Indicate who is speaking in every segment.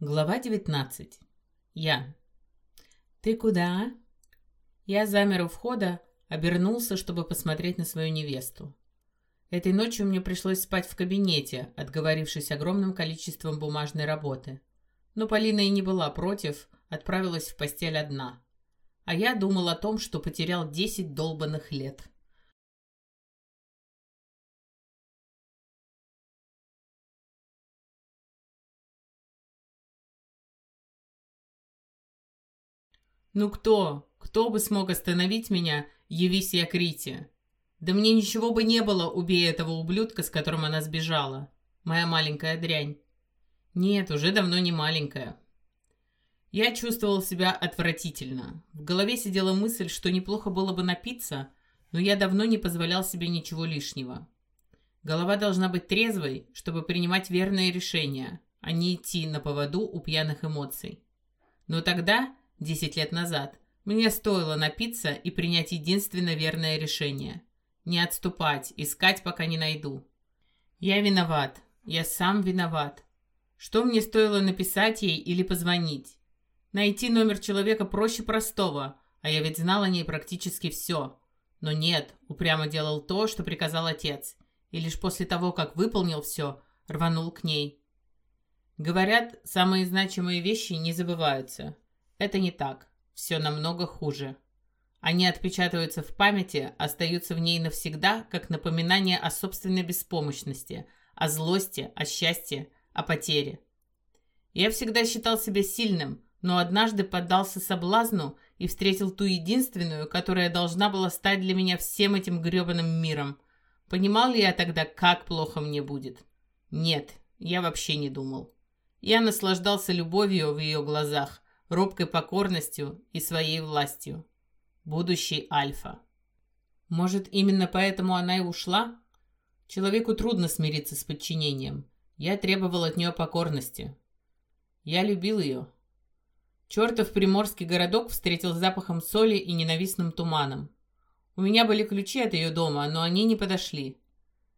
Speaker 1: Глава 19. Я. «Ты куда?» Я замер у входа, обернулся, чтобы посмотреть на свою невесту. Этой ночью мне пришлось спать в кабинете, отговорившись огромным количеством бумажной работы. Но Полина и не была против, отправилась в постель одна. А я думал о том, что потерял 10 долбанных лет. Ну кто? Кто бы смог остановить меня, явись я Крите? Да мне ничего бы не было, убей этого ублюдка, с которым она сбежала. Моя маленькая дрянь. Нет, уже давно не маленькая. Я чувствовал себя отвратительно. В голове сидела мысль, что неплохо было бы напиться, но я давно не позволял себе ничего лишнего. Голова должна быть трезвой, чтобы принимать верные решения, а не идти на поводу у пьяных эмоций. Но тогда Десять лет назад, мне стоило напиться и принять единственно верное решение. Не отступать, искать, пока не найду. Я виноват. Я сам виноват. Что мне стоило написать ей или позвонить? Найти номер человека проще простого, а я ведь знал о ней практически все. Но нет, упрямо делал то, что приказал отец, и лишь после того, как выполнил все, рванул к ней. Говорят, самые значимые вещи не забываются. Это не так. Все намного хуже. Они отпечатываются в памяти, остаются в ней навсегда, как напоминание о собственной беспомощности, о злости, о счастье, о потере. Я всегда считал себя сильным, но однажды поддался соблазну и встретил ту единственную, которая должна была стать для меня всем этим грёбаным миром. Понимал ли я тогда, как плохо мне будет? Нет, я вообще не думал. Я наслаждался любовью в ее глазах, робкой покорностью и своей властью. Будущий Альфа. Может, именно поэтому она и ушла? Человеку трудно смириться с подчинением. Я требовал от нее покорности. Я любил ее. Чертов приморский городок встретил запахом соли и ненавистным туманом. У меня были ключи от ее дома, но они не подошли.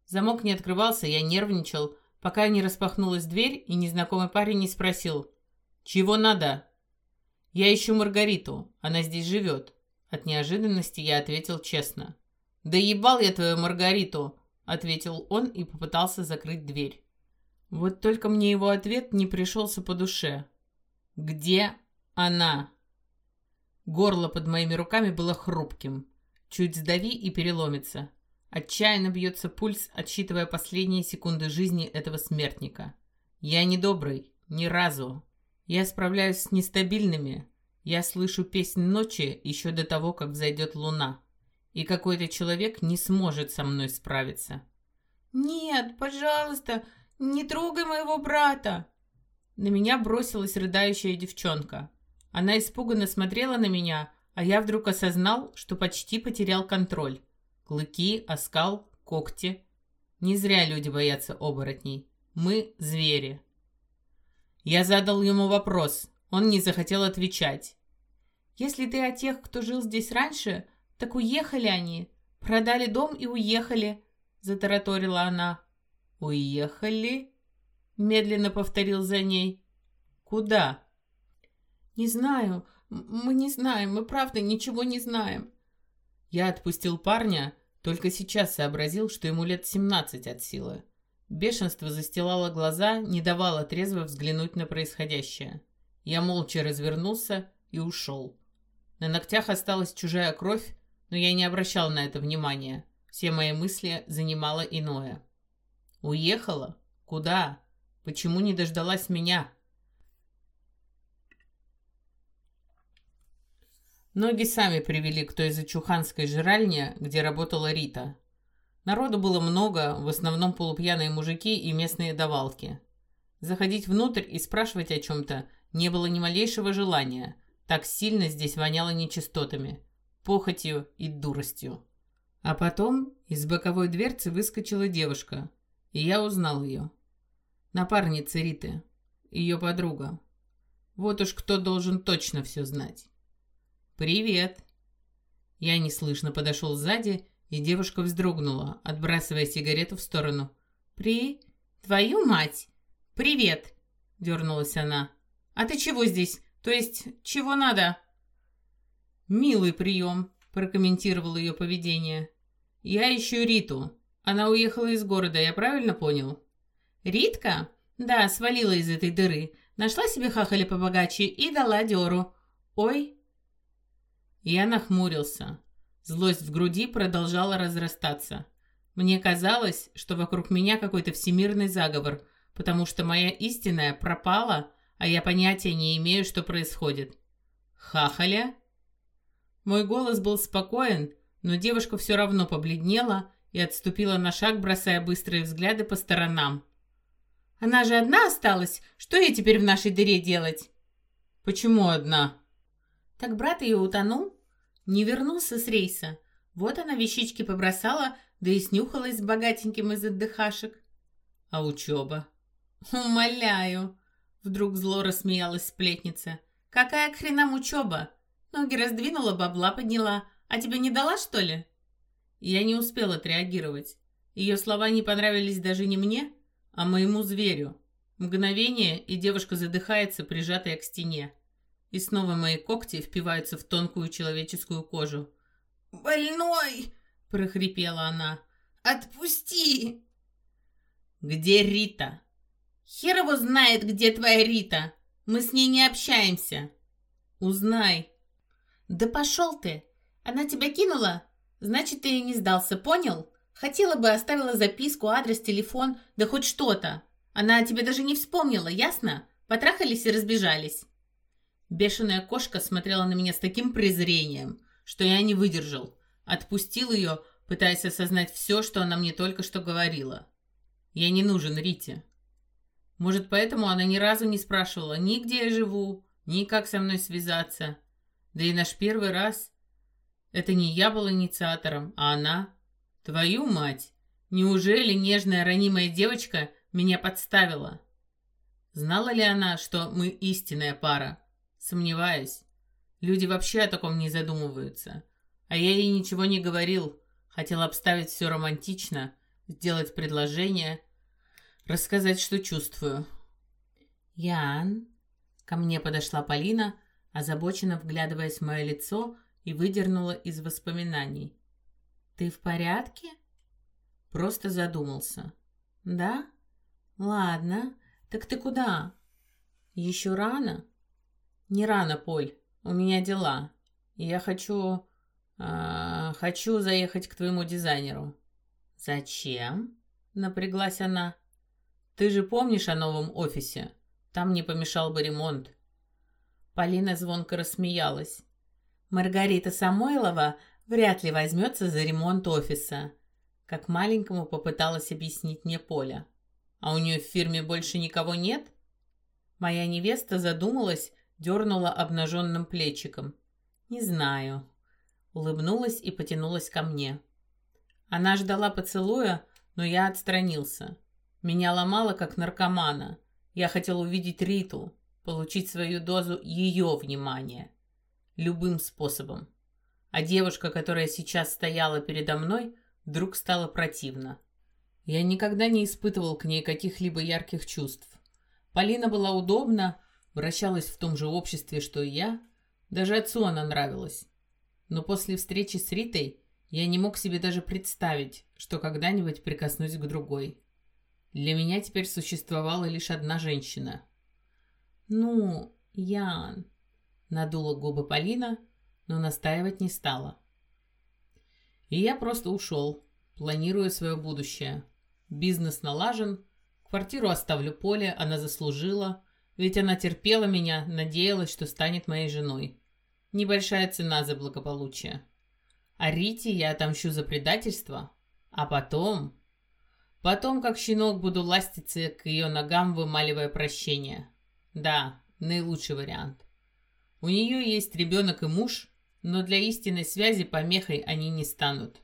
Speaker 1: Замок не открывался, я нервничал, пока не распахнулась дверь, и незнакомый парень не спросил «Чего надо?» «Я ищу Маргариту. Она здесь живет». От неожиданности я ответил честно. «Да ебал я твою Маргариту!» Ответил он и попытался закрыть дверь. Вот только мне его ответ не пришелся по душе. «Где она?» Горло под моими руками было хрупким. Чуть сдави и переломится. Отчаянно бьется пульс, отсчитывая последние секунды жизни этого смертника. Я не добрый, ни разу. Я справляюсь с нестабильными. Я слышу песнь ночи еще до того, как взойдет луна. И какой-то человек не сможет со мной справиться. «Нет, пожалуйста, не трогай моего брата!» На меня бросилась рыдающая девчонка. Она испуганно смотрела на меня, а я вдруг осознал, что почти потерял контроль. Клыки, оскал, когти. Не зря люди боятся оборотней. Мы – звери. Я задал ему вопрос. Он не захотел отвечать. «Если ты о тех, кто жил здесь раньше, так уехали они. Продали дом и уехали», — затараторила она. «Уехали?» — медленно повторил за ней. «Куда?» «Не знаю. Мы не знаем. Мы правда ничего не знаем». Я отпустил парня, только сейчас сообразил, что ему лет семнадцать от силы. Бешенство застилало глаза, не давало трезво взглянуть на происходящее. Я молча развернулся и ушел. На ногтях осталась чужая кровь, но я не обращал на это внимания. Все мои мысли занимало иное. Уехала? Куда? Почему не дождалась меня? Ноги сами привели к той зачуханской жральне, где работала Рита. Народу было много, в основном полупьяные мужики и местные давалки. Заходить внутрь и спрашивать о чем-то не было ни малейшего желания. Так сильно здесь воняло нечистотами, похотью и дуростью. А потом из боковой дверцы выскочила девушка, и я узнал ее. Напарница Риты, ее подруга. Вот уж кто должен точно все знать. «Привет!» Я неслышно подошел сзади и девушка вздрогнула, отбрасывая сигарету в сторону. «При... твою мать! Привет!» — дернулась она. А ты чего здесь? То есть, чего надо?» «Милый прием», — прокомментировал ее поведение. «Я ищу Риту. Она уехала из города, я правильно понял?» «Ритка? Да, свалила из этой дыры. Нашла себе хахаля побогаче и дала дёру. Ой!» Я нахмурился. Злость в груди продолжала разрастаться. Мне казалось, что вокруг меня какой-то всемирный заговор, потому что моя истинная пропала, а я понятия не имею, что происходит. «Хахаля?» Мой голос был спокоен, но девушка все равно побледнела и отступила на шаг, бросая быстрые взгляды по сторонам. «Она же одна осталась? Что ей теперь в нашей дыре делать?» «Почему одна?» «Так брат ее утонул?» «Не вернулся с рейса. Вот она вещички побросала, да и снюхалась с богатеньким из отдыхашек».
Speaker 2: «А учеба?»
Speaker 1: «Умоляю!» Вдруг зло рассмеялась сплетница. «Какая к хренам учеба? Ноги раздвинула, бабла подняла. А тебе не дала, что ли?» Я не успела отреагировать. Ее слова не понравились даже не мне, а моему зверю. Мгновение, и девушка задыхается, прижатая к стене. И снова мои когти впиваются в тонкую человеческую кожу.
Speaker 2: «Больной!»
Speaker 1: – прохрипела она.
Speaker 2: «Отпусти!»
Speaker 1: «Где Рита?»
Speaker 2: «Хер его знает, где твоя Рита! Мы с ней не общаемся!»
Speaker 1: «Узнай!»
Speaker 2: «Да пошел ты! Она тебя кинула? Значит, ты ей не сдался, понял? Хотела бы, оставила записку, адрес, телефон, да хоть что-то. Она о тебе даже не вспомнила, ясно? Потрахались и разбежались».
Speaker 1: Бешеная кошка смотрела на меня с таким презрением, что я не выдержал. Отпустил ее, пытаясь осознать все, что она мне только что говорила. Я не нужен Рите. Может, поэтому она ни разу не спрашивала ни где я живу, ни как со мной связаться. Да и наш первый раз... Это не я был инициатором, а она. Твою мать! Неужели нежная ранимая девочка меня подставила? Знала ли она, что мы истинная пара? Сомневаюсь. Люди вообще о таком не задумываются. А я ей ничего не говорил. Хотел обставить все романтично, сделать предложение, рассказать, что чувствую. «Ян...» Ко мне подошла Полина, озабоченно вглядываясь в мое лицо и выдернула из воспоминаний. «Ты в порядке?» Просто задумался. «Да? Ладно. Так ты куда?» «Еще рано?» «Не рано, Поль. У меня дела. Я хочу... Э, хочу заехать к твоему дизайнеру». «Зачем?» — напряглась она. «Ты же помнишь о новом офисе? Там не помешал бы ремонт». Полина звонко рассмеялась. Маргарита Самойлова вряд ли возьмется за ремонт офиса. Как маленькому попыталась объяснить мне Поля. А у нее в фирме больше никого нет? Моя невеста задумалась, дернула обнаженным плечиком. Не знаю. Улыбнулась и потянулась ко мне. Она ждала поцелуя, но я отстранился. Меня ломало, как наркомана. Я хотел увидеть Риту, получить свою дозу ее внимания любым способом. А девушка, которая сейчас стояла передо мной, вдруг стала противна. Я никогда не испытывал к ней каких-либо ярких чувств. Полина была удобна, вращалась в том же обществе, что и я. Даже отцу она нравилась. Но после встречи с Ритой я не мог себе даже представить, что когда-нибудь прикоснусь к другой. Для меня теперь существовала лишь одна женщина. «Ну, Ян...» Надула губы Полина, но настаивать не стала. И я просто ушел, планируя свое будущее. Бизнес налажен, квартиру оставлю Поле, она заслужила, ведь она терпела меня, надеялась, что станет моей женой. Небольшая цена за благополучие. А Рите я отомщу за предательство, а потом... Потом, как щенок, буду ластиться к ее ногам, вымаливая прощение. Да, наилучший вариант. У нее есть ребенок и муж, но для истинной связи помехой они не станут.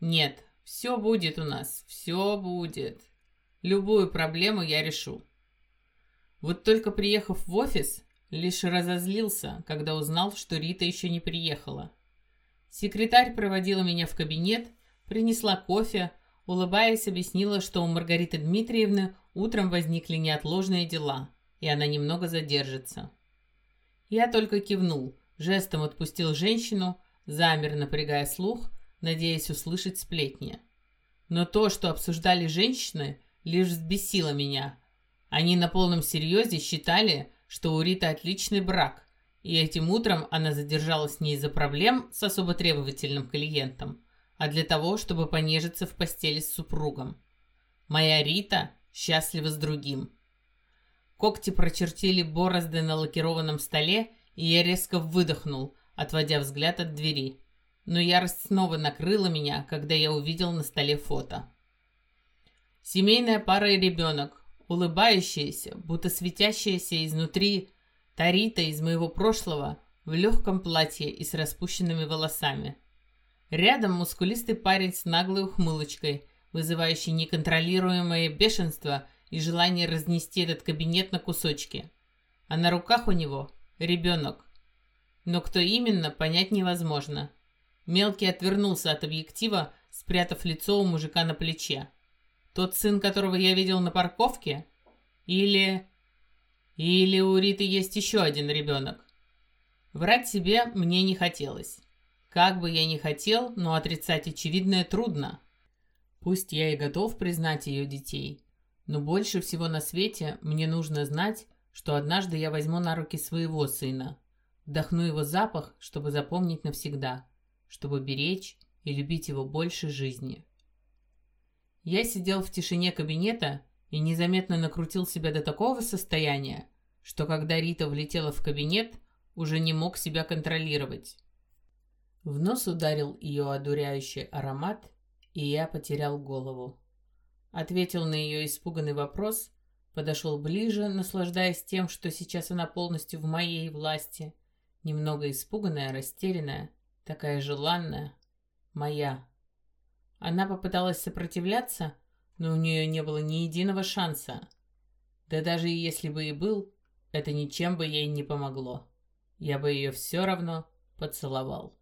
Speaker 1: Нет, все будет у нас, все будет. Любую проблему я решу. Вот только приехав в офис, лишь разозлился, когда узнал, что Рита еще не приехала. Секретарь проводила меня в кабинет, принесла кофе, улыбаясь, объяснила, что у Маргариты Дмитриевны утром возникли неотложные дела, и она немного задержится. Я только кивнул, жестом отпустил женщину, замер, напрягая слух, надеясь услышать сплетни. Но то, что обсуждали женщины, лишь взбесило меня. Они на полном серьезе считали, что у Риты отличный брак, и этим утром она задержалась не из-за проблем с особо требовательным клиентом, а для того, чтобы понежиться в постели с супругом. Моя Рита счастлива с другим. Когти прочертили борозды на лакированном столе, и я резко выдохнул, отводя взгляд от двери. Но ярость снова накрыла меня, когда я увидел на столе фото. Семейная пара и ребенок, улыбающаяся, будто светящаяся изнутри Тарита из моего прошлого в легком платье и с распущенными волосами. Рядом мускулистый парень с наглой ухмылочкой, вызывающий неконтролируемое бешенство и желание разнести этот кабинет на кусочки. А на руках у него ребенок. Но кто именно, понять невозможно. Мелкий отвернулся от объектива, спрятав лицо у мужика на плече. Тот сын, которого я видел на парковке? Или... Или у Риты есть еще один ребенок? Врать себе мне не хотелось. Как бы я ни хотел, но отрицать очевидное трудно. Пусть я и готов признать ее детей, но больше всего на свете мне нужно знать, что однажды я возьму на руки своего сына, вдохну его запах, чтобы запомнить навсегда, чтобы беречь и любить его больше жизни. Я сидел в тишине кабинета и незаметно накрутил себя до такого состояния, что когда Рита влетела в кабинет, уже не мог себя контролировать. В нос ударил ее одуряющий аромат, и я потерял голову. Ответил на ее испуганный вопрос, подошел ближе, наслаждаясь тем, что сейчас она полностью в моей власти. Немного испуганная, растерянная, такая желанная, моя. Она попыталась сопротивляться, но у нее не было ни единого шанса. Да даже если бы и был, это ничем бы ей не помогло. Я бы ее все равно поцеловал.